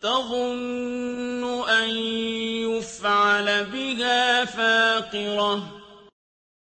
تَظُنُّ أَن يُفْعَلَ بِهَا فَاقِرَةٌ